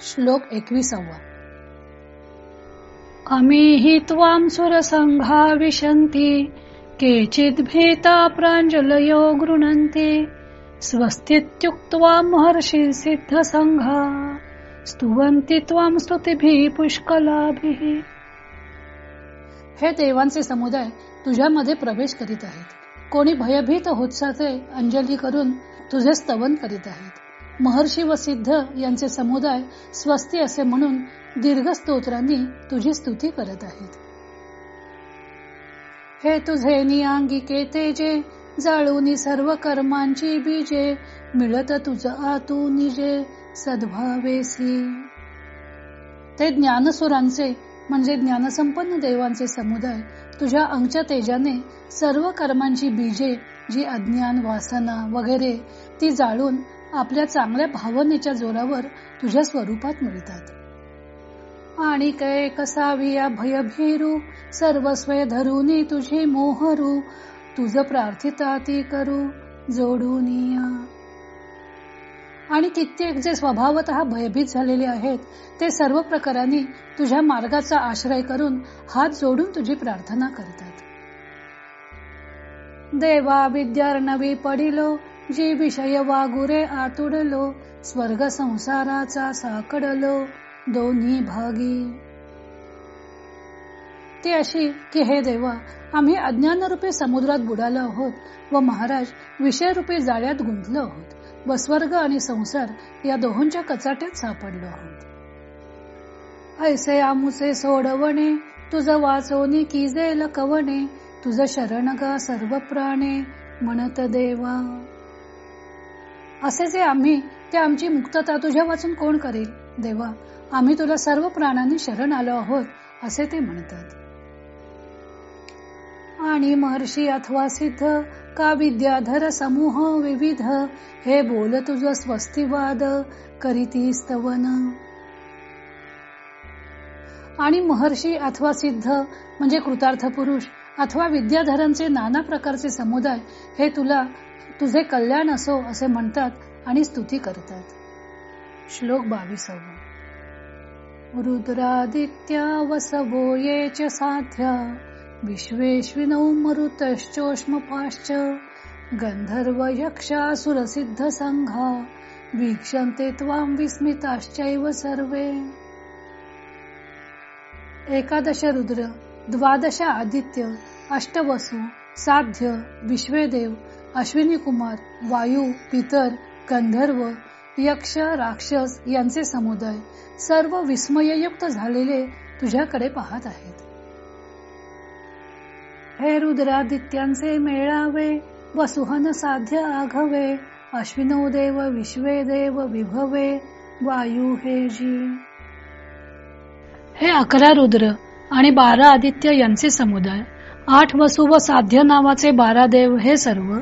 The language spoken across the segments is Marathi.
श्लोक एकविसावा. अमीहि त्वां सुरसङ्घा विशन्ति केचिद् भीता प्राञ्जलयो गृह्णन्ति स्वस्तीत्युक्त्वा महर्षि सिद्धसङ्घा स्तुवन्ति त्वां स्तुतिभिः पुष्कलाभिः। हे देवांचे समुदाय तुझ्यामध्ये प्रवेश करीत आहेत. कोणी भयभीत होत्साचे अंजली करून तुझे स्तवन करीत आहेत. महर्षी व सिद्ध यांचे समुदाय स्वस्ती असे म्हणून दीर्घ स्तोत्रांनी तुझी स्तुती करत आहेत. हे तुझे नियांगिके तेजे जाळूनी सर्व कर्मांची बीजे मिळत तुझ आतू निजे सद्भावेसी. ते ज्ञानसुरांचे म्हणजे ज्ञानसंपन्न देवांचे समुदाय तुझ्या अंगच्या तेजाने सर्व कर्मांची बीजे जी अज्ञान वासना वगैरे ती जाळून आपल्या चांगल्या भावनेच्या जोरावर तुझ्या स्वरूपात मिळतात. आणि कै कसावी या भयभीरू सर्वस्वय धरुनी तुझी मोहरू तुझ प्रार्थिता ती करू जोडून आणि कित्येक जे स्वभावत भयभीत झालेले आहेत ते सर्व प्रकारांनी तुझ्या मार्गाचा आश्रय करून हात जोडून तुझी प्रार्थना करतात. देवा विद्यार्णवी पडिलो जी विषय वागुरे आतुडलो स्वर्ग संसाराचा साकडलो दोन्ही भागी. ती अशी की हे देवा आम्ही अज्ञानरूपी समुद्रात बुडालो आहोत व महाराज विषयरूपी जाळ्यात गुंतलो आहोत व स्वर्ग आणि संसार या दोहोंच्या कचाट्यात सापडलो आहोत. ऐसे आमुसे सोडवणे तुझ वाचवणे की जेल कवणे तुझ शरणगा सर्व प्राणे म्हणत देवा. असे जे आम्ही ते आमची मुक्तता तुझ्या वाचून कोण करेल? देवा आम्ही तुला सर्व प्राणांनी शरण आलो आहोत असे ते म्हणतात. आणि महर्षी अथवा सिद्ध का विद्याधर समूह विविध हे बोल तुझ स्वस्तिवाद करीती स्तवन. आणि महर्षी अथवा सिद्ध म्हणजे कृतार्थ पुरुष अथवा विद्याधरांचे नाना प्रकारचे समुदाय हे तुला तुझे कल्याण असो असे म्हणतात आणि स्तुती करतात. श्लोक बावीसावा. रुद्रादित्या वसवो ये साध्या विश्वेश्विनौ मरुतश्चोष्मपाश्च गंधर्व यक्षासुरसिद्ध संघा वीक्षंते त्वां विस्मिताश्चैव सर्वे. एकादश रुद्र द्वादश आदित्य अष्टवसु साध्य विश्वेदेव अश्विनी कुमार वायू पितर गंधर्व यक्ष राक्षस यांचे समुदाय सर्व विस्मययुक्त झालेले तुझ्याकडे पाहत आहेत. हे रुद्रादित्यांचे मेळावे वसुहन साध्य आघवे अश्विनो देव विश्वे देव विभवे वायू हे जी. हे अकरा रुद्र आणि बारा आदित्य यांचे समुदाय आठ वसु व साध्य नावाचे बारा देव हे सर्व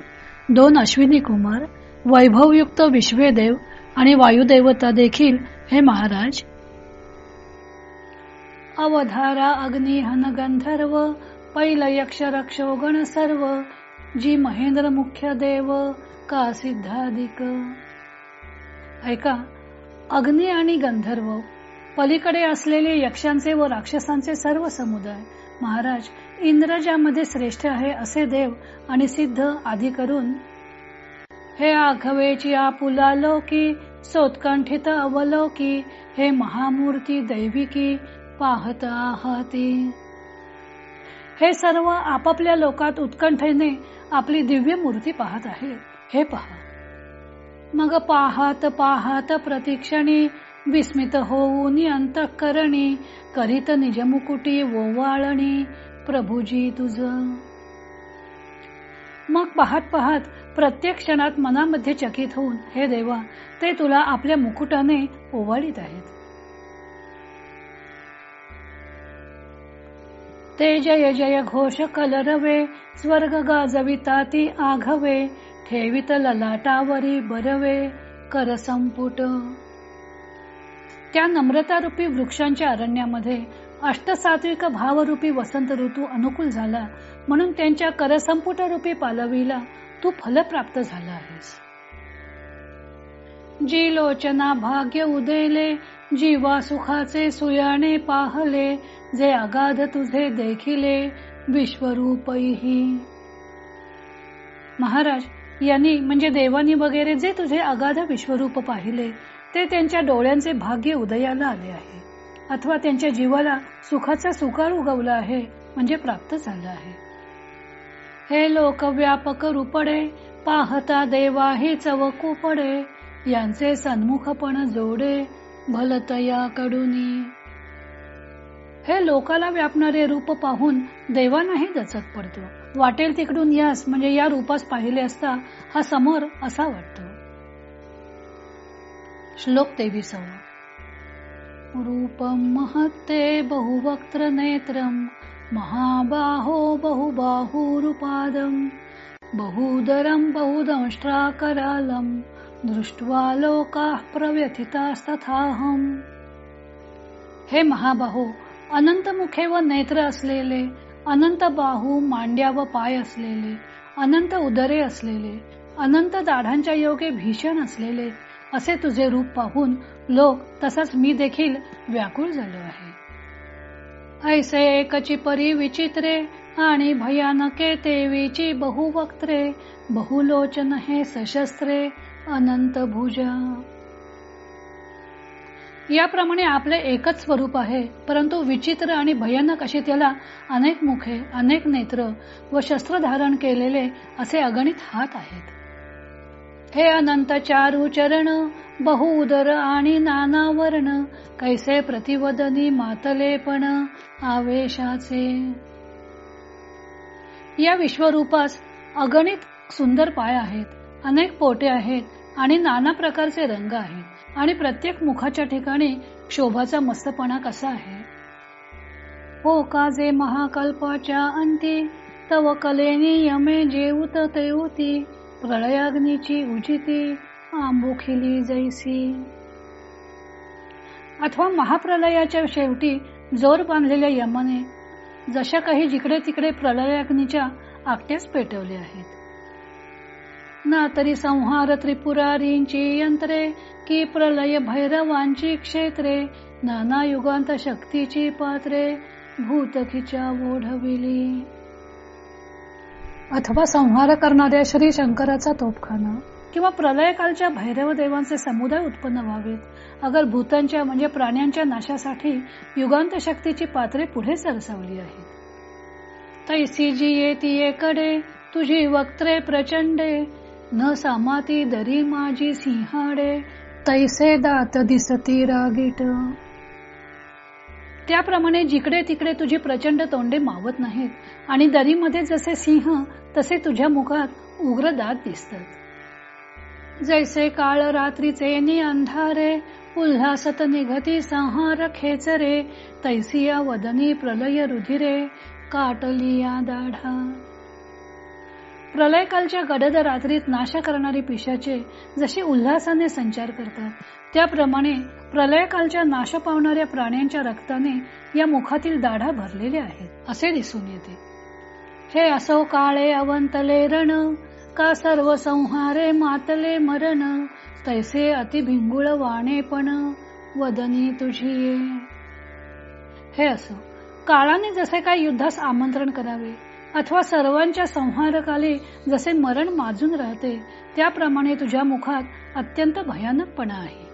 दोन अश्विनी कुमार वैभवयुक्त विश्वेदेव आणि वायुदेवता देखील हे महाराज. अवधारा अग्नी हन गंधर्व पैल यक्ष रक्षोगण सर्व जी महेंद्र मुख्य देव का सिद्धाधिक. ऐका अग्नी आणि गंधर्व पलीकडे असलेले यक्षांचे व राक्षसांचे सर्व समुदाय महाराज इंद्र ज्यामध्ये श्रेष्ठ आहे असे देव आणि सिद्ध आधी करून. हे आघवेची आपुला लोकी सोत्कंठित अवलोकी हे महामूर्ती दैविकी पाहत आहती. हे सर्व आपापल्या लोकात उत्कंठेने आपली दिव्य मूर्ती पाहत आहे. हे पहा. मग पाहत पाहत प्रतिक्षणी विस्मित होऊन अंतःकरणी करीत निजमुकुटी ओवाळणी प्रभूजी तुझ. मग पाहत पाहत प्रत्येक क्षणात मनामध्ये चकित होऊन हे देवा ते तुला आपल्या मुकुटाने ओवाळीत आहेत. ते जय जय घोष कलरवे स्वर्ग गाजविता ती आघवे ठेवित ललाटावरी बरवे कर संपुट. त्या नम्रतारूपी वृक्षांच्या अरण्यामध्ये अष्टसात्विक भावरूपी वसंत ऋतू अनुकूल झाला म्हणून त्यांच्या करसंपुट रूपी पालवीला तू फल प्राप्त झाला आहेस. जी लोचना भाग्य उदयले जीवा सुखाचे सुयाने पाहले जे अगाध तुझे देखिले विश्वरूपही महाराज यांनी म्हणजे देवानी वगैरे जे तुझे अगाध विश्वरूप पाहिले ते त्यांच्या डोळ्यांचे भाग्य उदयाला आले आहे. अथवा त्यांच्या जीवाला सुखाचा सुकार उगवला आहे म्हणजे प्राप्त झाला आहे. हे लोक व्यापक रूपडे पाहता देवा हे चवकू पडे यांचे सन्मुखपण जोडे भलतया कडुनी हे लोकाला व्यापणारे रूप पाहून देवानाही दचक पडतो. वाटेल तिकडून यास म्हणजे या रूपास पाहिले असता हा समोर असा वाटतो. श्लोक तेविसावा. रूपम महत्ते बहुवक्त्र नेत्रम महाबाहो बहुबाहुरुपादम बहुदरम बहुदंष्ट्राकरालम दृष्ट्वा लोका प्रव्यथितास्तथाहम हे महाबाहो अनंत मुखे व नेत्र असलेले अनंत बाहू मांड्या व पाय असलेले अनंत उदरे असलेले अनंत दाढांच्या योगे भीषण असलेले असे तुझे रूप पाहून लोक तसंच मी देखील व्याकुळ झालो आहे. ऐसे एकची परी विचित्रे आणि भयानके तेवीची बहुवक्त्रे बहुलोचन हे सशस्त्रे अनंत भुजा. याप्रमाणे आपले एकच स्वरूप आहे परंतु विचित्र आणि भयानक अशी त्याला अनेक मुखे अनेक नेत्र व शस्त्र धारण केलेले असे अगणित हात आहेत. हे अनंत चारू चरण बहुउदर आणि नाना वर्ण कैसे प्रतिवदनी मातलेपण आवेशाचे. या विश्वरूपास अगणित सुंदर पाय आहेत अनेक पोटे आहेत आणि नाना प्रकारचे रंग आहेत आणि प्रत्येक मुखाच्या ठिकाणी शोभाचा मस्तपणा कसा आहे? हो का जे महाकल्पाच्या अंती तव कलेनी यमे जेऊत तेऊती प्रळयाग्नीची उजिती आंबुखिली जैसी. अथवा महाप्रलयाच्या शेवटी जोर बांधलेल्या यमने जशा काही जिकडे तिकडे प्रलयाग्नीच्या आकट्याच पेटवले आहेत. ना तरी संहार त्रिपुरारींची यंत्रे की प्रलय भैरवांची क्षेत्रे नाना युगांत शक्तीची पात्रे भूतकीच्या ओढविली. अथवा संहार करणाऱ्या श्री शंकराचा तोपखाना किंवा प्रलयकालच्या भैरव देवांचे समुदाय उत्पन्न व्हावेत. अगर भूतांच्या म्हणजे प्राण्यांच्या नाशासाठी युगांत शक्तीची पात्रे पुढे सरसावली आहेत. तैसी जी येती कडे तुझी वक्त्रे प्रचंडे. न सामाती दरी माझी सिंहाडे. तैसे दात दिसती रागीट. त्याप्रमाणे जिकडे तिकडे तुझी प्रचंड तोंडे मावत नाहीत आणि दरीमध्ये जसे सिंह तसे तुझ्या मुखात उग्र दात दिसतात. जैसे काळ रात्रीचे नि अंधारे उल्हासत निघती संहार खेचरे तैसिया वदनी प्रलय रुधिरे काटलिया दाढा. प्रलयकालच्या गडद रात्रीत नाशा करणारी पिशाचे जसे उल्हासाने संचार करतात त्याप्रमाणे प्रलयकालच्या नाश पावणाऱ्या प्राण्यांच्या रक्ताने या मुखातील दाढा भरलेल्या आहेत असे दिसून येते. हे असो काळे अवंतले रण का सर्व संहारे मातले मरण तैसे अतिभिंगुळ वाणे पण वदनी तुझी. हे असो काळाने जसे काय युद्धास आमंत्रण करावे अथवा सर्वांच्या संहारकाले जसे मरण माजून राहते त्याप्रमाणे तुझ्या मुखात अत्यंत भयानकपणा आहे.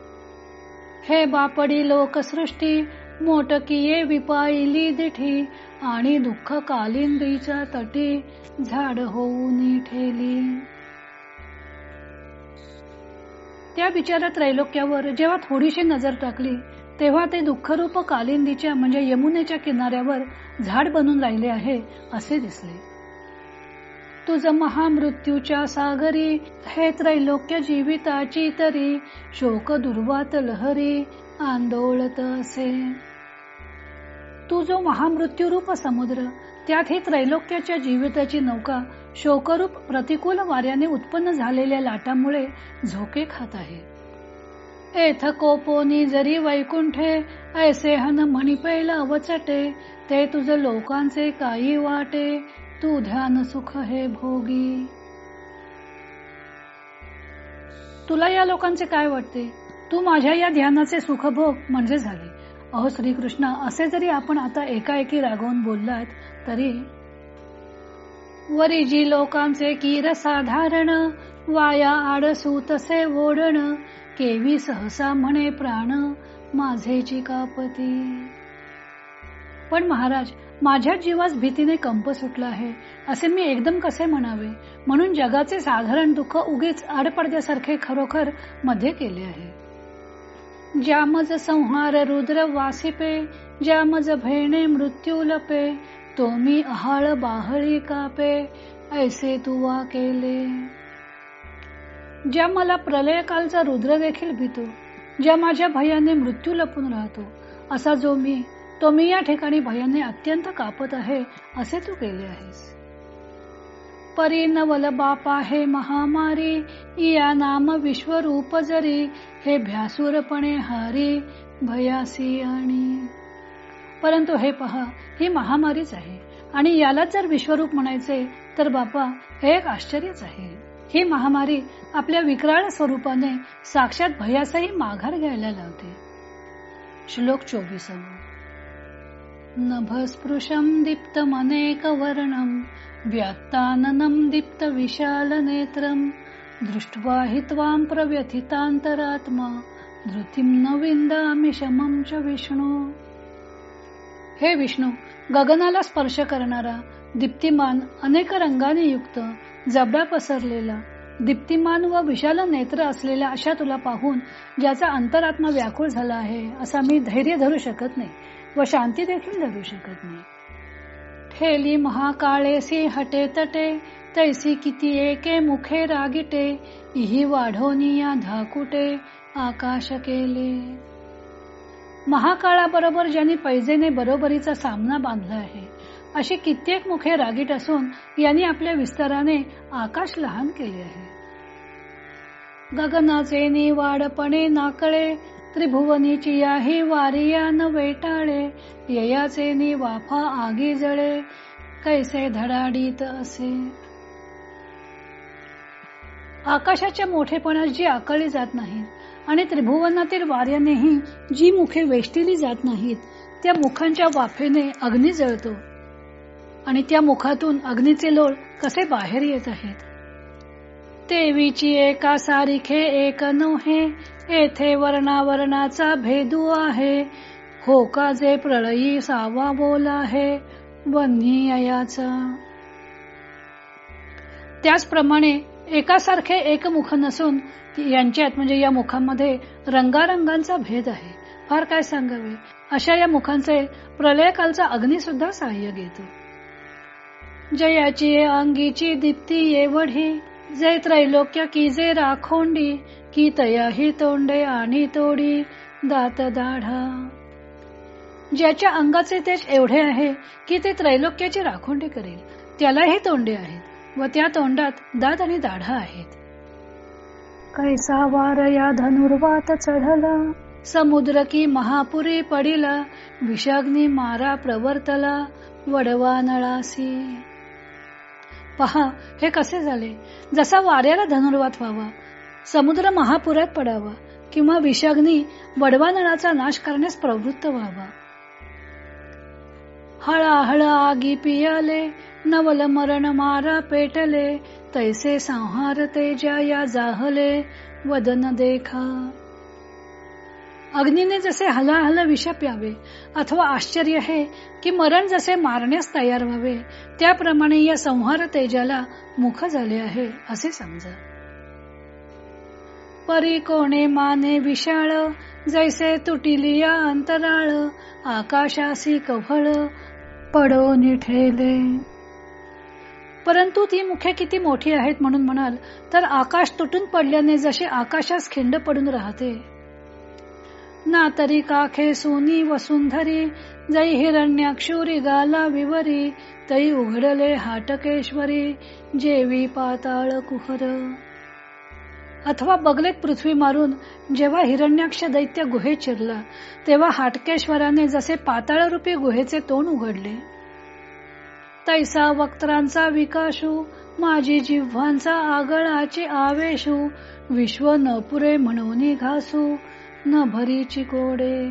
हे बापडी लोकसृष्टी मोटकीये विपाईली दिठी आणि दुःख कालिंदीच्या तटी झाड होऊन ठेली. त्या बिचारा त्रैलोक्यावर जेव्हा थोडीशी नजर टाकली तेव्हा ते दुःखरूप कालिंदीच्या म्हणजे यमुनेच्या किनाऱ्यावर झाड बनून राहिले आहे असे दिसले. तुझ महामृत्यूच्या सागरी हे त्रैलोक्य जीविताची तरी शोक दुर्वात लहरी आंदोळत असे. तू जो महामृत्यू रूप समुद्र त्यात ही त्रैलोक्याच्या जीविताची नौका शोकरूप प्रतिकूल वाऱ्याने उत्पन्न झालेल्या लाटामुळे झोके खात आहे. एथ कोपोनी जरी वैकुंठे ऐसे हन म्हणी पहिला अवचटे ते तुझ लोकांचे काही वाटे तू ध्यान सुख हे भोगी. तुला या लोकांचे काय वाटते? तू माझ्या या ध्यानाचे सुखभोग म्हणजे झाले. अहो श्रीकृष्ण असे जरी आपण आता एकाएकी रागवून बोललात तरी वरी जी लोकांचे कीर साधारण वाया आडसू तसे ओढण केवी सहसा म्हणे प्राण माझेची कापती पण महाराज माझ्या जीवास भीतीने कंप सुटला आहे असे मी एकदम कसे म्हणावे? म्हणून जगाचे साधारण दुःख उगीच आडपडद्यासारखे खरोखरमध्ये केले आहे. ज्यामज संहार रुद्र वासिपे ज्यामज भेणे मृत्यू लपे तो मी अहाळ बाहळी कापे ऐसे तुवा केले. ज्या मला प्रलयकालचा रुद्र देखील भीतो ज्या माझ्या भयाने मृत्यू लपून राहतो असा जो मी तो मी या ठिकाणी भयाने अत्यंत कापत आहे असे तू केले आहेस. परी नवल बापा हे महामारी या नाम विश्वरूप जरी हे भ्यासूरपणे हारी भयासी आणि. परंतु हे पहा ही महामारीच आहे आणि याला जर विश्वरूप म्हणायचे तर बापा हे एक आश्चर्यच आहे. ही महामारी आपल्या विक्राळ स्वरूपाने साक्षात भयासही माघार घ्यायला लावते. श्लोक चोवीस नभस्पृशम दीप्तमनेक वर्णम व्यात्ताननम दीप्त विशाल नेत्रम दृष्ट्वा हि त्वां प्रव्यथितांतरात्मा धृतीम न विंदामी शमम च विष्णू. हे विष्णू गगनाला स्पर्श करणारा दीप्तिमान अनेक रंगाने युक्त जबडा पसरलेला दीप्तिमान व विशाल नेत्र असलेल्या अशा तुला पाहून ज्याचा अंतरात्मा व्याकुळ झाला आहे असा मी धैर्य धरू शकत नाही व शांती देखील धरू शकत नाही. ठेली महाकाळेसी हटे तटे तैसी किती एके मुखे रागिटे इही वाढोनिया धाकुटे आकाश केले. महाकाळाबरोबर ज्यांनी पैजेने बरोबरीचा सामना बांधला आहे अशी कित्येक मुखे रागीट असून यांनी आपल्या विस्ताराने आकाश लहान केले आहे. गगनाचे निवाडपणे नाकळे त्रिभुवनीची याही वारिया न वेटाळे ययाचे नि वाफा आगी जळे कैसे धडाडीत असे. आकाशाच्या मोठेपणास जी आकळली जात नाहीत आणि त्रिभुवनातील वाऱ्यानेही जी मुखे वेष्टिली जात नाहीत त्या मुखांच्या वाफेने अग्नी जळतो. आणि त्या मुखातून अग्नीचे लोळ कसे बाहेर येत आहेत? तेवीची एका सारिखे एक नव्हे येथे वर्णावरणाचा भेदू आहे. हो का जे प्रळयी सावा बोल आहे बन्ही त्याचप्रमाणे एकासारखे एक मुख नसून यांच्यात म्हणजे या मुखामध्ये रंगारंगांचा भेद आहे. फार काय सांगावे? अशा या मुखांचे प्रलयकालचा अग्नी सुद्धा सहाय्य घेतो. जयाची अंगीची दीप्ती एवढी जे त्रैलोक्य की जे राखोंडी की तयाही तोंडे आणि तोडी दात दाढा. ज्याच्या अंगाचे तेज एवढे आहे की ते त्रैलोक्याची राखोंडी करेल त्यालाही तोंडे आहेत व त्या तोंडात दात आणि दाढा आहेत. कैसा वार या धनुर्वात चढला समुद्र की महापुरी पडिला विषाग्नी मारा प्रवर्तला वडवा नळासी. पहा हे कसे झाले? जसा वाऱ्याला धनुर्वात व्हावा समुद्र महापुरात पडावा किंवा विषाग्नी वडवा नळाचा नाश करण्यास प्रवृत्त व्हावा. हळाहळ आगी पियाले नवल मरण मारा पेटले तैसे संहार तेजा या जाहले वदन देखा. अग्नीने जसे हलाहल विष प्यावे अथवा आश्चर्य हे की मरण जसे मारण्यास तयार व्हावे त्याप्रमाणे या संहार तेजाला मुख झाले आहे असे समजा. परी कोणे माने विशाळ जैसे तुटिली या अंतराळ आकाशासी कव्हळ पडो निठेले. परंतु ती मुखे किती मोठी आहेत म्हणून म्हणाल तर आकाश तुटून पडल्याने जसे आकाशास खिंड पडून राहते ना तरी काखे सोनी वसुंधरी जै हिरण्याक्षुरी गाला विवरी तई उघडले हाटकेश्वरी जेवी पाताळ कुहर. अथवा बगलेत पृथ्वी मारून जेव्हा हिरण्याक्ष दैत्य गुहेत चिरला तेव्हा हाटकेश्वराने जसे पाताळरूपी गुहेचे तोंड उघडले. तैसा वक्त्रांचा विकाशू माझी जिव्हांचा आगळाची आवेशू विश्व न पुरे म्हणून घासू न भरीची गोडे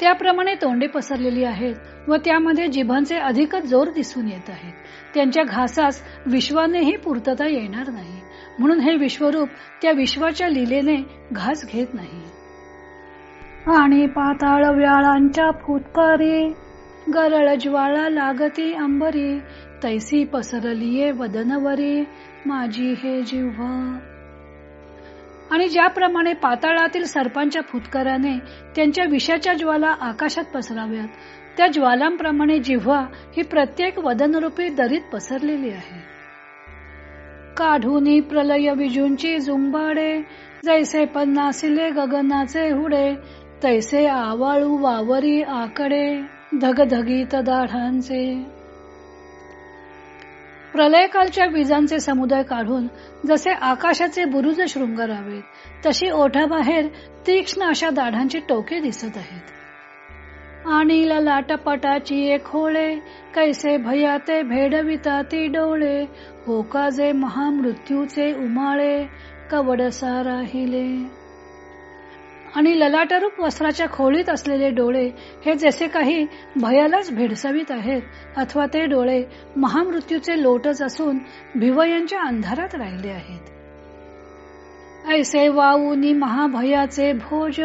त्याप्रमाणे तोंडे पसरलेली आहेत व त्यामध्ये जिभांचे अधिकच जोर दिसून येत आहेत. त्यांच्या घासास विश्वानेही पूर्तता येणार नाही. म्हणून हे विश्वरूप त्या विश्वाच्या लिलेने घास घेत नाही. आणि पाताळ व्याळांच्या फुटकारी गरळ ज्वाळा लागती अंबरी तैसी पसरलीये वदनवरी माझी हे जिव्हा. आणि ज्याप्रमाणे पाताळातील सर्पांच्या फुतकराने त्यांच्या विषाच्या ज्वाला आकाशात पसराव्यात त्या ज्वालांप्रमाणे जिव्हा ही प्रत्येक वदनरूपी दरीत पसरलेली आहे. काढूनी प्रलय विजूंची जुंबाडे जैसे पन्नासिले गगनाचे हुडे तैसे आवाळू वावरी आकडे धगधगीत दाढांचे. प्रलयकालच्या विजांचे समुदाय काढून जसे आकाशाचे बुरुज शृंगारावेत तशी ओठाबाहेर तीक्ष्ण अशा दाढांची टोके दिसत आहेत. आणि लाटपटाची एक होळे कैसे भयाते भेडविता ती डोळे होकाजे महामृत्यूचे उमाळे कवडसा राहिले आणि ललाटरूप वस्त्राच्या खोळीत असलेले डोळे हे जसे काही भयालाच भेडसावीत आहेत अथवा ते डोळे महामृत्यूचे लोटच असून भिवयांच्या अंधारात राहिले आहेत. ऐसे वाऊनी महाभयाचे भोज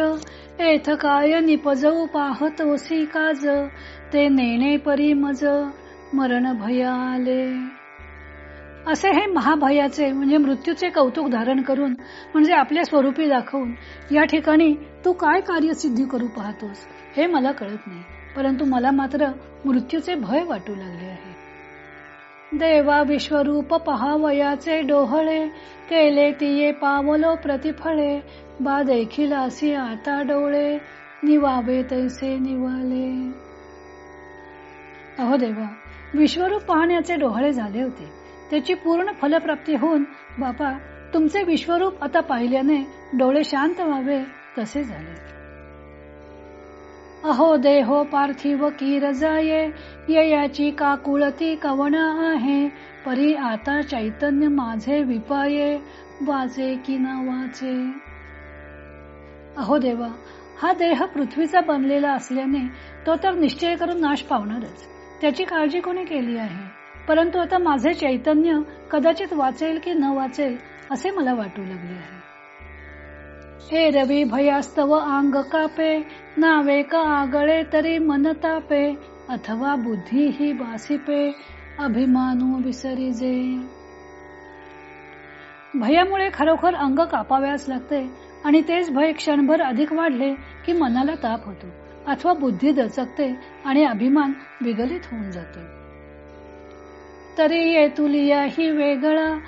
एथ काय निपजऊ पाहतोसी काज ते नेणे परी मज मरण भयाले. असे हे महाभयाचे म्हणजे मृत्यूचे कौतुक धारण करून म्हणजे आपल्या स्वरूपी दाखवून या ठिकाणी तू काय कार्यसिद्धी करू पाहतोस हे मला कळत नाही. परंतु मला मात्र मृत्यूचे भय वाटू लागले आहे. देवा विश्वरूप पहावयाचे डोहळे केले तिये पावलो प्रतिफळे बा देखील असी आता डोळे निवावे तैसे निवाले. अहो देवा विश्वरूप पाहण्याचे डोहळे झाले होते. त्याची पूर्ण फलप्राप्ती होऊन बापा तुमचे विश्वरूप आता पाहिल्याने डोळे शांत व्हावे तसे झाले. अहो देहो पार्थिव कीर जाये ययाची काकुळती कवण आहे परी आता चैतन्य माझे विपाये वाचे की ना वाचे अहो देवा हा देह पृथ्वीचा बनलेला असल्याने तो तर निश्चय करून नाश पावणारच. त्याची काळजी कोणी केली आहे? परंतु आता माझे चैतन्य कदाचित वाचेल की न वाचेल असे मला वाटू लागले आहे. हे रवी भयास्तव अंग कापे नावे का आगळे तरी मन तापे अथवा बुद्धी ही बासिपे अभिमानू विसरी जे भयामुळे खरोखर अंग कापाव्यास लागते आणि तेच भय क्षणभर अधिक वाढले की मनाला ताप होतो अथवा बुद्धी दचकते आणि अभिमान विगलित होऊन जातो. तरी येतुलिया ही वेगळा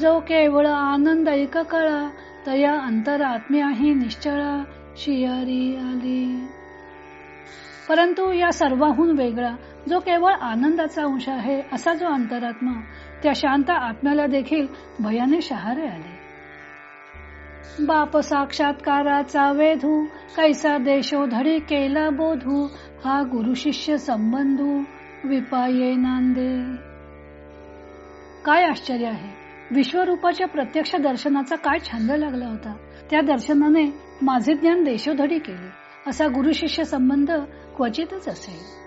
जो केवळ आनंद ऐक कळा तया अंतरात्म्याही निश्चळा शियारी आली. परंतु या सर्वाहून वेगळा जो केवळ आनंदाचा अंश आहे असा जो अंतरात्मा त्या शांत आत्म्याला देखील भयाने शहारे आले. बाप साक्षात्काराचा वेधू कैसा देशो धडी केला बोधू हा गुरु शिष्य संबंधू विपाये नांदे. काय आश्चर्य आहे? विश्वरूपाच्या प्रत्यक्ष दर्शनाचा काय छंद लागला होता? त्या दर्शनाने माझे ज्ञान देशोधडी केले. असा गुरु शिष्य संबंध क्वचितच असेल.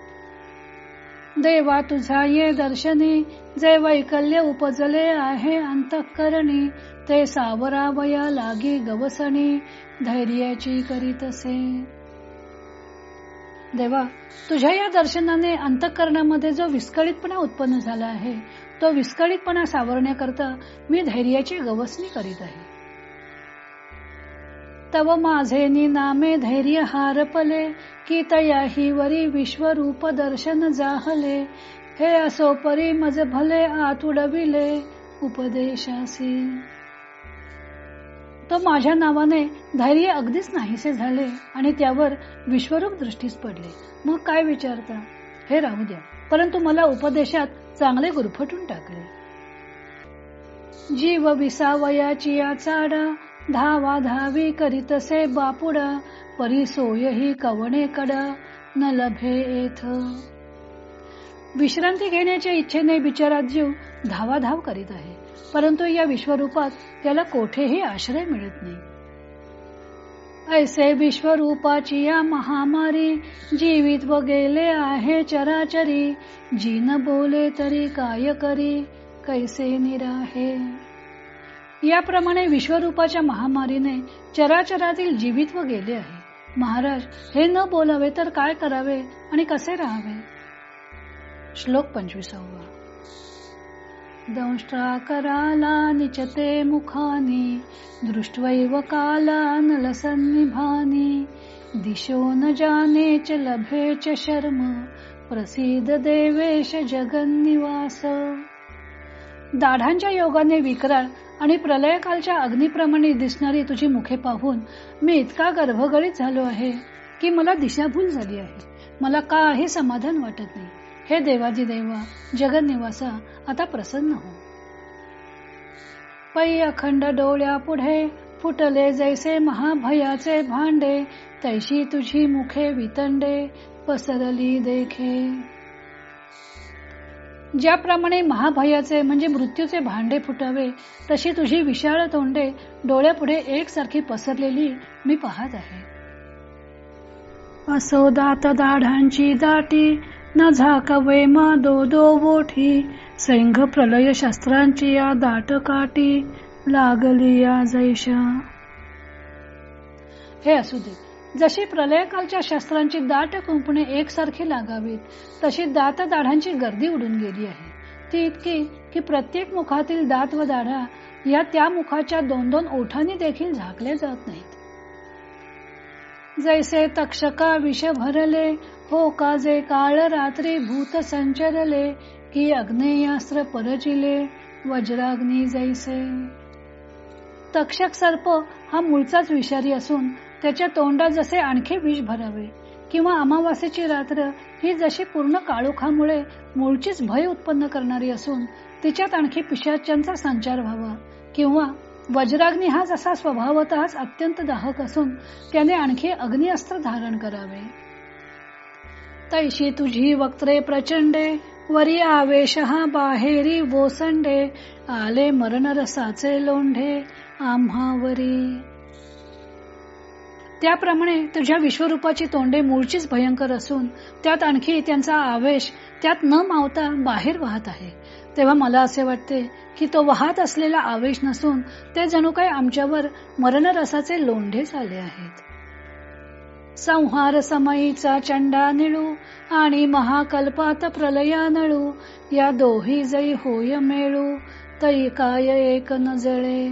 देवा तुझा ये दर्शने जे वैकल्य उपजले आहे अंतकरणी ते सावरावया लागी गवसणी धैर्याची करीत असे. देवा तुझ्या या दर्शनाने अंतकरणामध्ये जो विस्कळीतपणा उत्पन्न झाला आहे तो विस्कळीतपणा सावरण्याकरता मी धैर्याची गवसणी करीत आहे. तव माझे निनामे धैर्य हारपले की तयाही वरी विश्वरूप दर्शन जाहले. हे असो परी मज भले आतुडविले उपदेशासी. तो माझ्या नावाने धैर्य अगदीच नाहीसे झाले आणि त्यावर विश्वरूप दृष्टीस पडले. मग काय विचारता? हे राहू द्या. परंतु मला उपदेशात चांगले गुरफटून टाकले. जीव विसावयाची चाडा धावा धावी करीतसे बापुडा परी सोयही कवणे कडा न लभे येथ विश्रांती घेण्याच्या इच्छेने बिचारा जीव धावाधाव करीत आहे परंतु या विश्वरूपात त्याला कोठेही आश्रय मिळत नाही. ऐसे विश्वरूपाची या महामारी जीवित व गेले आहे चराचरी. जीन बोले तरी काय करी कैसे निराहे. याप्रमाणे विश्वरूपाच्या महामारीने चराचरातील जीवित व गेले आहे. महाराज हे न बोलावे तर काय करावे आणि कसे राहावे? श्लोक पंचवीसावा. दंष्ट्रा कराला निचते मुखानी दृष्टवैव काला नलसन्निभानी. दिशो न जाने च लभे च शर्म प्रसिद्ध देवेश जगन्निवास. दाढांच्या योगाने विकराळ आणि प्रलयकालच्या अग्निप्रमाणे दिसणारी तुझी मुखे पाहून मी इतका गर्भगळीत झालो आहे की मला दिशाभूल झाली आहे. मला काही समाधान वाटत नाही. हे देवाजी देवा जगन्निवासा आता प्रसन्न हो. पै अखंड डोळ्या पुढे फुटले जैसे महाभयाचे भांडे तैशी तुझी मुखे वितंडे पसरली देखे. ज्याप्रमाणे महाभयाचे म्हणजे मृत्यूचे भांडे फुटावे तशी तुझी विशाळ तोंडे डोळ्यापुढे एकसारखी पसरलेली मी पाहत आहे. असो दात दाढांची दाटी न झाकवे मा दो दो वोठी सैंघ प्रलय शास्त्रांची या दाट काटी लागली या जैशा. हे असू दे. जशी प्रलयकालच्या शस्त्रांची दाट कुंपणे एकसारखी लागावीत तशी दात दाढांची गर्दी उडून गेली आहे. ती इतकी की प्रत्येक मुखातील दात व दाढा या त्या मुखाच्या दोन दोन ओठांनी देखील झाकले जात नाहीत. जैसे तक्षका विष भरले हो का जे काळ रात्री भूत संचरले की अग्नेयास्त्र परचिले वज्राग्नी जैसे. तक्षक सर्प हा मूळचाच विषारी असून त्याच्या तोंडात जसे आणखी विष भरावे किंवा अमावास्येची रात्र ही जशी पूर्ण काळोखामुळे मूळचीच भय उत्पन्न करणारी असून तिच्यात आणखी पिशाच्यांचा संचार व्हावा किंवा वज्राग्नी हा जसा स्वभावतःच अत्यंत दाहक असून त्याने आणखी अग्निअस्त्र धारण करावे. तैशी तुझी वक्त्रे प्रचंडे वरी आवेश बाहेरी वोसंडे आले मरण रसाचे लोंढे आम्हावरी. त्याप्रमाणे तुझ्या विश्वरूपाची तोंडे मूळचीच भयंकर असून त्यात आणखी त्यांचा आवेश त्यात न मावता बाहेर वाहत आहे. तेव्हा मला असे वाटते की तो वाहत असलेला आवेश नसून ते जणू काही आमच्यावर मरणरसाचे लोंढे झाले आहेत. संहार समयीचा चंडा निळू आणि महाकल्पात प्रलया नळू. या दोही जई होय मेळू तई काय एक नजळे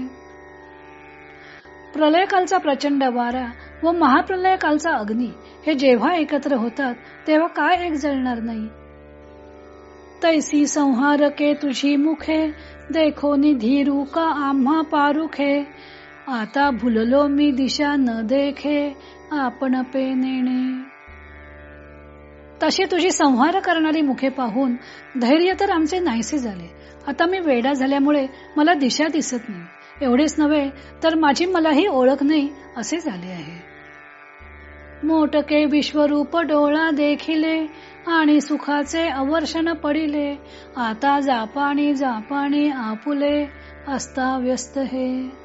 प्रलयकालचा प्रचंड वारा व महाप्रलयकालचा अग्नी हे जेव्हा एकत्र होतात तेव्हा काय एक जळणार नाही. तैसी संहारके तुझी मुखे देखो निधीरू का आम्हा पारुखे. आता भुललो मी दिशा न देखे आपण पे नेणे. तशी तुझी संहार करणारी मुखे पाहून धैर्य तर आमचे नाहीसे झाले. आता मी वेडा झाल्यामुळे मला दिशा दिसत नाही. एवढेच नव्हे तर माझी मलाही ओळख नाही असे झाले आहे. मोटके विश्वरूप डोळा देखिले आणि सुखाचे अवर्षण पडिले. आता जापाणी जापाणी आपुले अस्ता व्यस्त हे.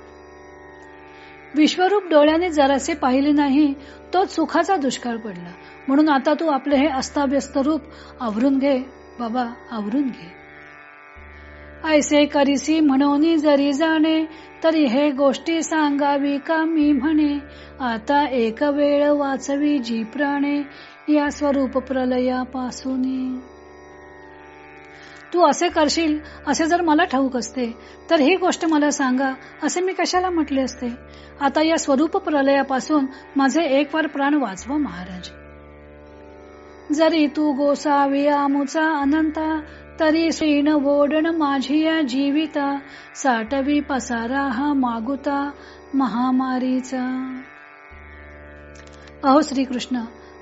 विश्वरूप डोळ्याने जरासे पाहिले नाही तोच सुखाचा दुष्काळ पडला. म्हणून आता तू आपले हे अस्ताव्यस्त रूप आवरून घे बाबा आवरून घे. ऐसे करीसी म्हणून जरी जाणे तरी हे गोष्टी सांगावी का मी म्हणे? आता एक वेळ वाचवी जी प्राणे या स्वरूप प्रलयापासून. तू असे करशील असे जर मला ठाऊक असते तर ही गोष्ट मला सांगा असे मी कशाला म्हटले असते? आता या स्वरूप प्रलयापासून माझे एक वार प्राण वाचवा महाराज. जरी तू गोसाविया आमुचा अनंता तरी श्रीन वोडण माझी या जीविता साठवी पसारा हा मागुता महामारीचा. अहो श्रीकृष्ण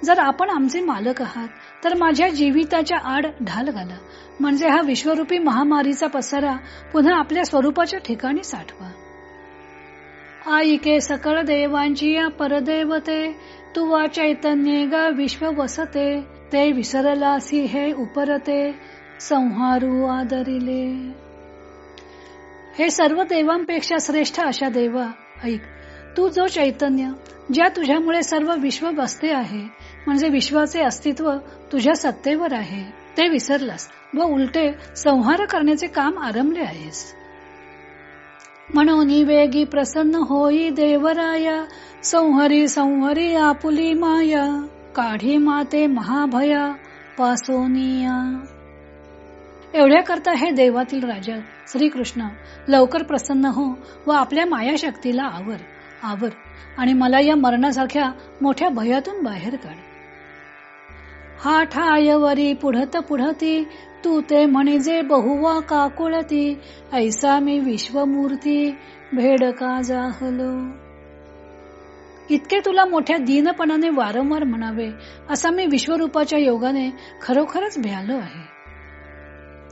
जर आपण आमचे मालक आहात तर माझ्या जीविताच्या आड ढाल घाला. म्हणजे हा विश्वरूपी महामारीचा पसारा पुन्हा आपल्या स्वरूपाच्या ठिकाणी साठवा. आईके सकळ देवांची या परदेवते तुवा चैतन्ये गा विश्व वसते ते विसरलासी हे उपरते संहारू आदरिले. हे सर्व देवांपेक्षा श्रेष्ठ अशा देवा ऐक. तू जो चैतन्य ज्या तुझ्यामुळे सर्व विश्व बसते आहे म्हणजे विश्वाचे अस्तित्व तुझ्या सत्तेवर आहे. ते विसरलास व उलटे संहार करण्याचे काम आरंभले आहेस. म्हणून वेगी प्रसन्न होई देवराया संहरी संहरी आपुली माया काढी माते महाभया पासोनिया. एवढ्या करता हे देवातील राजा श्रीकृष्ण लवकर प्रसन्न हो व आपल्या मायाशक्तीला आवर आवर आणि मला या मरणासारख्या मोठ्या भयातून बाहेर काढ. हा ठायवरी पुढत पुढती तू ते म्हणजे बहुवा काकुळती ऐसा मी विश्वमूर्ती भेड का जाहलो. इतके तुला मोठ्या दीनपणाने वारंवार म्हणावे असा मी विश्वरूपाच्या योगाने खरोखरच भ्यालो आहे.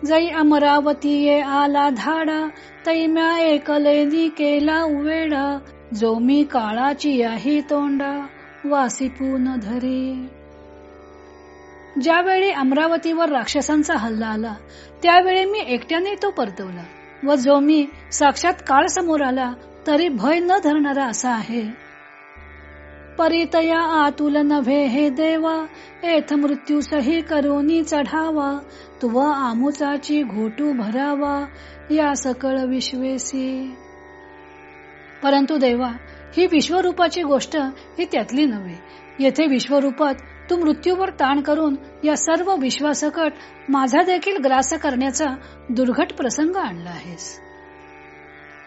जै अमरावती ये आला धाडा तैम्या एकलेनी केला उवेडा जो मी काळाची याही तोंडा वासिपून धरी. ज्यावेळी अमरावतीवर राक्षसांचा हल्ला आला त्यावेळी मी एकट्याने तो परतवला व जो मी साक्षात काळ समोर आला तरी भय न धरणारा असा आहे. परितया आतुल नव्हे हे देवा एथ मृत्यू सही करोनी चढावा तुव आमुचाची घोटू भरावा या सकळ विश्वेसी. परंतु देवा ही विश्वरूपाची गोष्ट ही त्यातली नव्हे. येथे विश्वरूपात तू मृत्यूवर ताण करून या सर्व विश्वासकट माझा देखील ग्रास करण्याचा दुर्घट प्रसंग आणला आहेस.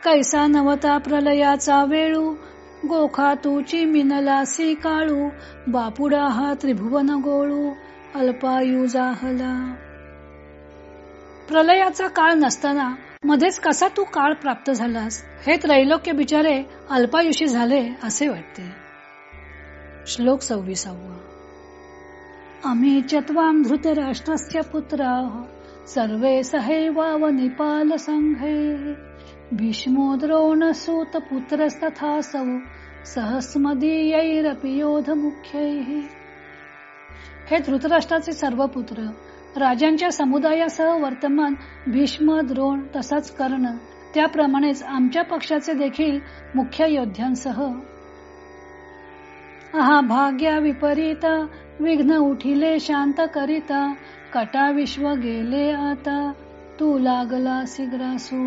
कैसा नवता प्रलयाचा वेळू गोखा तुची मिनलासी काळू बापुडा हा त्रिभुवन गोळू अल्पायू जाहला. प्रलयाचा काळ नसताना मध्येच कसा तू काळ प्राप्त झालास हे त्रैलोक्य बिचारे अल्पायुषी झाले असे वाटते. श्लोक सव्वीसावा. आम्ही चत्वाम धृतराष्ट्रस्य पुत्रा। सर्वे सहैवाव निपाल संघे भीष्मो द्रोण सूत पुत्रस्तथासौ सहस्मदीयैरपि योध मुख्यै हे धृतराष्ट्राचे सर्व पुत्र राजांच्या समुदायासह वर्तमान भीष्म द्रोण तसाच कर्ण त्याप्रमाणेच आमच्या पक्षाचे देखील मुख्य योद्ध्यांसह। आहा भाग्या विपरीत विघ्न उठिले शांत करिता कटा विश्व गेले आता तू लागला सिग्रासू.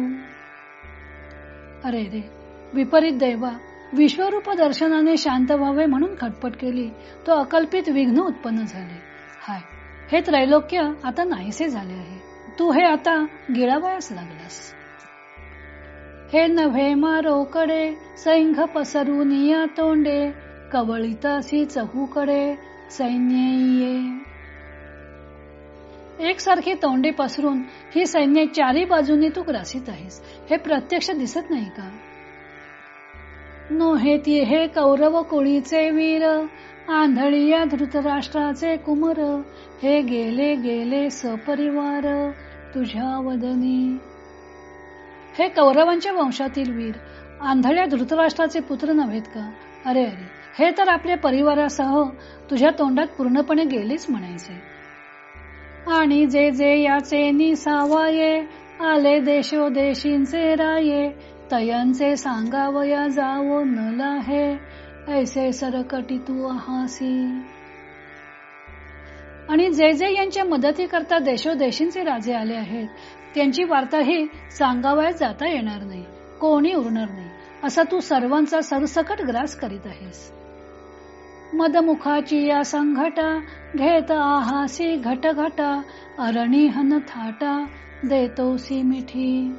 अरे रे विपरीत दैवा विश्वरूप दर्शनाने शांत व्हावे म्हणून खटपट केली तो अकल्पित विघ्न उत्पन्न झाले. हाय हे त्रैलोक्य आता नाहीसे झाले आहे. तू हे आता गिळावयास लागलास. हे नव्हे मारोकडे सैंघ पसरून या तोंडे कवळीतासी चहूकडे सैन्य एकसारखी तोंडे पसरून ही सैन्य चारी बाजूनी तू ग्रासित आहेस हे प्रत्यक्ष दिसत नाही का? नो हे ती हे कौरव कोळीचे वीर आंधळी धृतराष्ट्राचे कुमर हे गेले गेले सपरिवार तुझ्या वदनी. हे कौरवांच्या वंशातील वीर आंधळ्या धृतराष्ट्राचे पुत्र नव्हेत का? अरे अरे हे तर आपल्या परिवारासह तुझ्या तोंडात पूर्णपणे गेलेच म्हणायचे. आणि जे जे याचे निसावाये आले देशोदेशींचे राये तयांचे सांगावया जावो नला हे ऐसे सरकटी तू आहासी आणि जे जे यांच्या मदतीकरता देशोदेशींचे राजे आले आहेत त्यांची वार्ताही सांगावयात जाता येणार नाही कोणी उरणार नाही असा तू सर्वांचा सरसकट ग्रास करीत आहेस. मदमुखाची या संघटा घेत आहासी घट घटा अरणी हन थाटा देतोसी मिठी.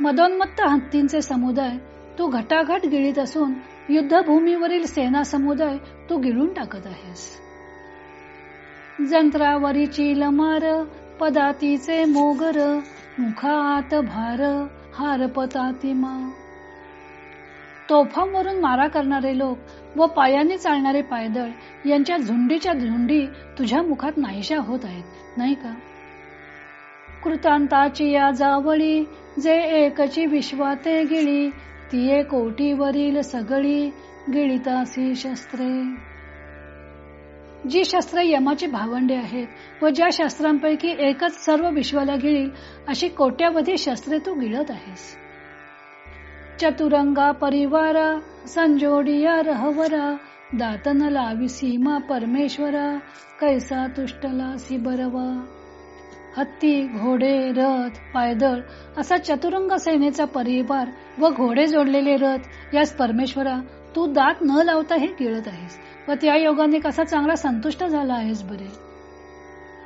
मदोन्मत्त हत्तींचे समुदाय तू घटाघट गिळीत असून युद्धभूमीवरील सेना समुदाय तू गिळून टाकत आहेस. जंत्रावरीची लमार पदातीचे मोगर मुखात भार हारपतातिमा तोफांवरून मारा करणारे लोक व पायाने चालणारे पायदळ यांच्या झुंडीच्या झुंडी तुझ्या मुखात नाहीशा होत आहेत नाही का? कृतांताची या जावळी जे एकची विश्वाते गिळी ती कोटीवरील सगळी गिळितासी शस्त्रे. जी शस्त्र यमाची भावंडे आहेत व ज्या शस्त्रांपैकी एकच सर्व विश्वाला गिळील अशी कोट्यावधी शस्त्रे तू गिळत आहेस. चतुरंगा परिवारा संजोडिया रहवरा दातन लावी सीमा परमेश्वरा कैसा तुष्टला सी बरवा हत्ती घोडे रथ पायदळ असा चतुरंग सेनेचा परिवार व घोडे जोडलेले रथ यास परमेश्वरा तू दात न लावता हे गिळत आहेस. व त्या योगाने कसा चांगला संतुष्ट झाला आहेस बरे.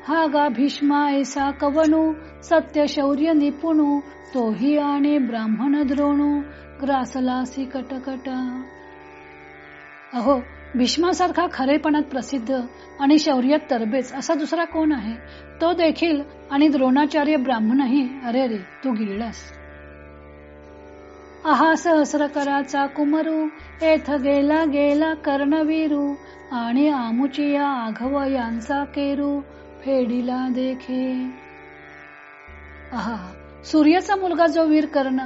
हा गा भीष्मा ऐसा कवनु सत्य शौर्य निपुणू तोही आणि ब्राह्मण द्रोणू ग्रासलासी कटकटा. अहो भीष्मासारखा खरेपणात प्रसिद्ध आणि शौर्यात तरबेज असा दुसरा कोण आहे? तो देखील आणि द्रोणाचार्य ब्राह्मणही. अरे रे तू गिळलास. आहा सहस्र कराचा कुमरू एथ गेला गेला कर्णवीरू आणि आमुची या आघव यांचा केरू. फेडीला देखे आहा सूर्याचा मुलगा जो वीर कर्ण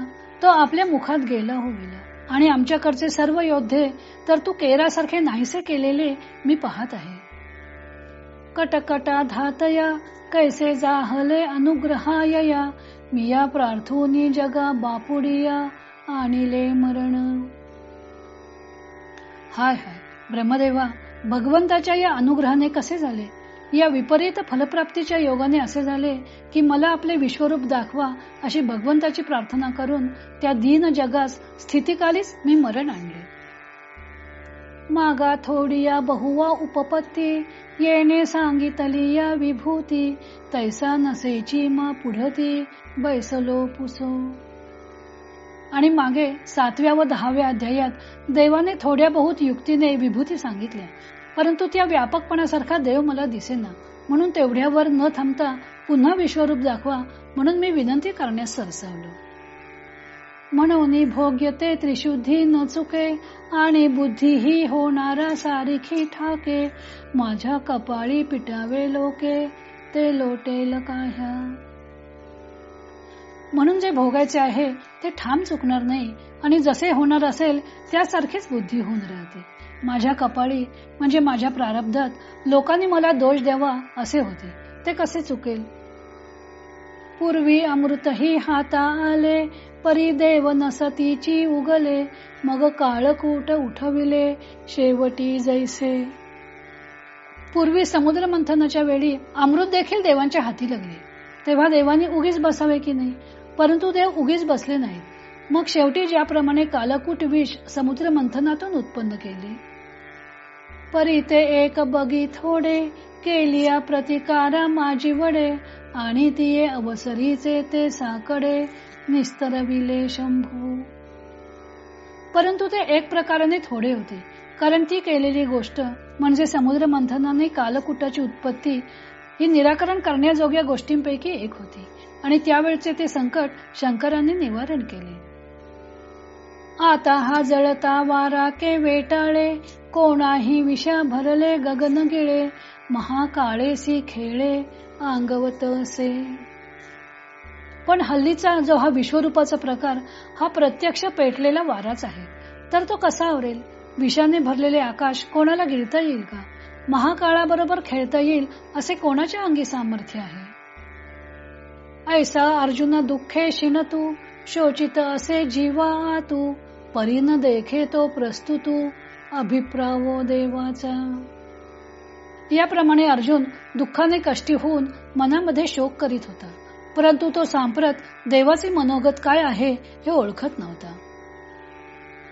तो आपल्या मुखात गेला होईल. आणि आमच्याकडचे सर्व योद्धे तर तू केरासारखे नाहीसे केलेले मी पाहत आहे. कटकटा धातया कैसे जाहले अनुग्रहायया मिया प्रार्थोनी जगा बापुडिया आणिले मरण. हाय हाय ब्रह्मदेवा भगवंताच्या या अनुग्रहाने कसे झाले? या विपरीत फलप्राप्तीच्या योगाने असे झाले की मला आपले विश्वरूप दाखवा अशी भगवंताची प्रार्थना करून त्या दीन जगास स्थितीकालीच मी मरण आणले. मागा थोडिया बहुवा उपपत्ती येणे सांगितली या विभूती तैसा नसेची मा पुढती बैसलो पुसो. आणि मागे सातव्या व दहाव्या अध्यायात देवाने थोड्या बहुत युक्तीने विभूती सांगितल्या. परंतु त्या व्यापकपणासारखा देव मला दिसेना. म्हणून तेवढ्यावर न थांबता पुन्हा विश्वरूप दाखवा म्हणून मी विनंती करण्यास सरसावलो. म्हणून भोग्य ते त्रिशुद्धी न चुके आणि बुद्धी ही होणारा सारिखी ठाके माझ्या कपाळी पिटावे लोके ते लोटेल काह्या. म्हणून जे भोगायचे आहे ते ठाम चुकणार नाही आणि जसे होणार असेल त्यासारखीच बुद्धी होऊन राहते. माझ्या कपाळी म्हणजे माझ्या प्रारब्धात लोकांनी मला दोष द्यावा असे होते. ते कसे चुकेल? पूर्वी अमृतही हाता आले परी देव नसतीची उगले मग काळकूट उठविले शेवटी जैसे. पूर्वी समुद्र मंथनाच्या वेळी अमृत देखील देवांच्या हाती लागले. तेव्हा देवानी उगीच बसावे की नाही? परंतु देव उगीच बसले नाहीत. मग शेवटी ज्याप्रमाणे कालकूट विष समुद्र मंथनातून उत्पन्न केले. परी ते एक बगी थोडे केलिया प्रतिकारा माझी वडे आणि तिये अवसरीचे ते साकडे निस्तरविले शंभू. परंतु ते एक प्रकाराने थोडे होते कारण ती केलेली गोष्ट म्हणजे समुद्र मंथनाने कालकुटाची उत्पत्ती ही निराकरण करण्याजोग्या गोष्टींपैकी एक होती आणि त्यावेळचे ते संकट शंकरांनी निवारण केले. आता हा जळता वारा के वेटाळे कोणाही विषा भरले गगन गिळे महाकाळेसी खेळे अंगवत असे पण हल्लीचा जो हा विश्वरूपाचा प्रकार हा प्रत्यक्ष पेटलेला वाराच आहे. तर तो कसा आवरेल? विषाने भरलेले आकाश कोणाला गिळता येईल का? महाकाळाबरोबर खेळता येईल असे कोणाच्या अंगी सामर्थ्य आहे? ऐसा अर्जुना दुःखे शिन तू शोचित असे जीवा तू परीन देखे तो प्रस्तुतू अभिप्रावो देवाचा. याप्रमाणे अर्जुन दुःखाने कष्टी होऊन मनामध्ये शोक करीत होता. परंतु तो सांप्रत देवाचे मनोगत काय आहे हे ओळखत नव्हता.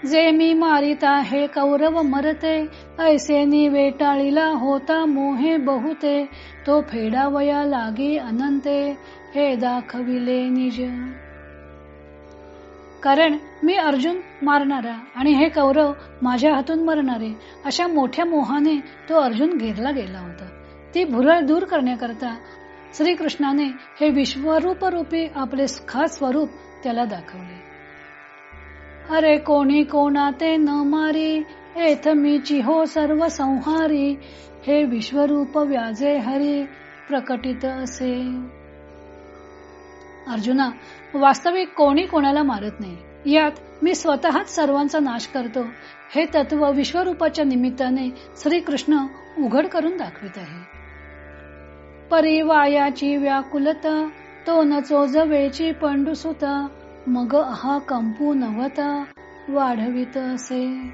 जे मी मारित आहे कौरव मरते ऐसेनी वेटाळीला होता मोहे बहुते तो फेडावया लागी अनंते हे दाखविले निज. कारण मी अर्जुन मारणारा आणि हे कौरव माझ्या हातून मरणारे अशा मोठ्या मोहाने तो अर्जुन घेरला गेला होता. ती भुरळ दूर करण्याकरता श्रीकृष्णाने हे विश्वरूप रूपी आपले खास स्वरूप त्याला दाखवले. अरे कोणी कोणाते न मारी एथ मीची हो सर्व संहारी हे विश्वरूप व्याजे हरी प्रकटित असे. अर्जुना वास्तविक कोणी कोणाला मारत नाही. यात मी स्वतःच सर्वांचा नाश करतो. हे तत्व विश्वरूपाच्या निमित्ताने श्रीकृष्ण उघड करून दाखवित आहे. परिवायाची व्याकुलता तो न चोजवेची पंडुसुत मग हा कंपू नवत वाढवित असे.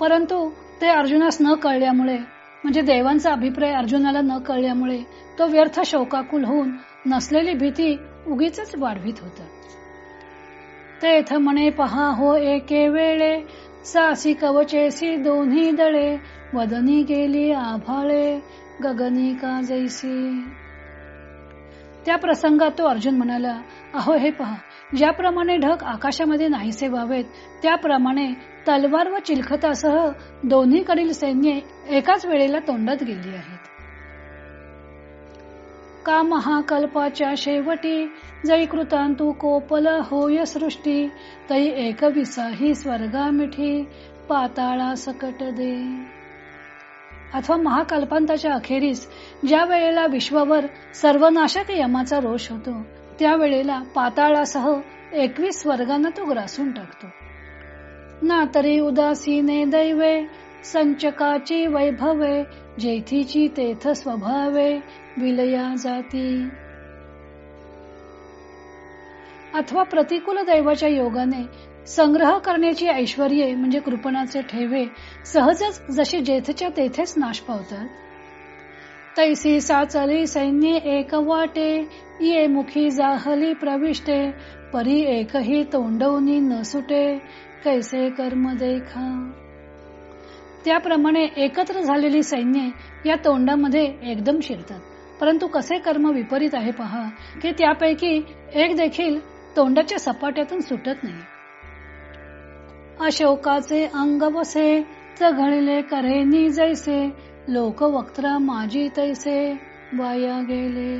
परंतु ते अर्जुनास न कळल्यामुळे म्हणजे देवांचा अभिप्राय अर्जुनाला न कळल्यामुळे तो व्यर्थ शोकाकुल होऊन नसलेली भीती उगीच वाढवीत होत. तेथ म्हणे पहा हो एके वेळे. सासी कवचेसी दोन्ही दळे. वदनी गेली आभाळे. गगनी का जैसी. त्या प्रसंगात तो अर्जुन म्हणाला अहो हे पहा. ज्याप्रमाणे ढग आकाशामध्ये नाहीसे व्हावेत त्याप्रमाणे तलवार व चिलखतासह दोन्हीकडील सैन्य एकाच वेळेला तोंडात गेली आहेत. का महाकल्पाच्या शेवटी. जै कृतांतू कोपल होय सृष्टी. तै एक विसाही स्वर्गा मिठी पाताळा सकट दे. अथवा महाकल्पांताच्या अखेरीस ज्या वेळेला विश्वावर सर्वनाशक यमाचा रोष होतो त्या वेळेला पाताळासह एकवीस स्वर्गांना तो ग्रासून टाकतो. ना तरी उदासीने दैवे संचकाची वैभवे जेथीची तेथ स्वभावे विलया जाती. अथवा प्रतिकूल दैवाच्या योगाने संग्रह करण्याची ऐश्वर्ये म्हणजे कृपणाचे ठेवे सहजच जशी जेथच्या तेथेच नाश पावतात. तैसी साचली सैन्य एक वाटे ये मुखी जाहली प्रविष्टे परी एकही तोंडवनी न सुटे कैसे कर्म देखा. त्याप्रमाणे एकत्र झालेली सैन्य या तोंडामध्ये एकदम शिरतात. परंतु कसे कर्म विपरीत आहे पहा की त्यापैकी एक देखील तोंडाच्या सपाट्यातून सुटत नाही. अशोकाचे अंग बसे चघळले करेनी जैसे लोक वक्त्रा माझी तैसे वाया गेले.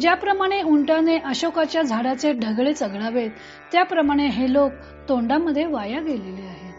ज्याप्रमाणे उंटाने अशोकाच्या झाडाचे ढगळे चघळावेत त्याप्रमाणे हे लोक तोंडामध्ये वाया गेलेले आहेत.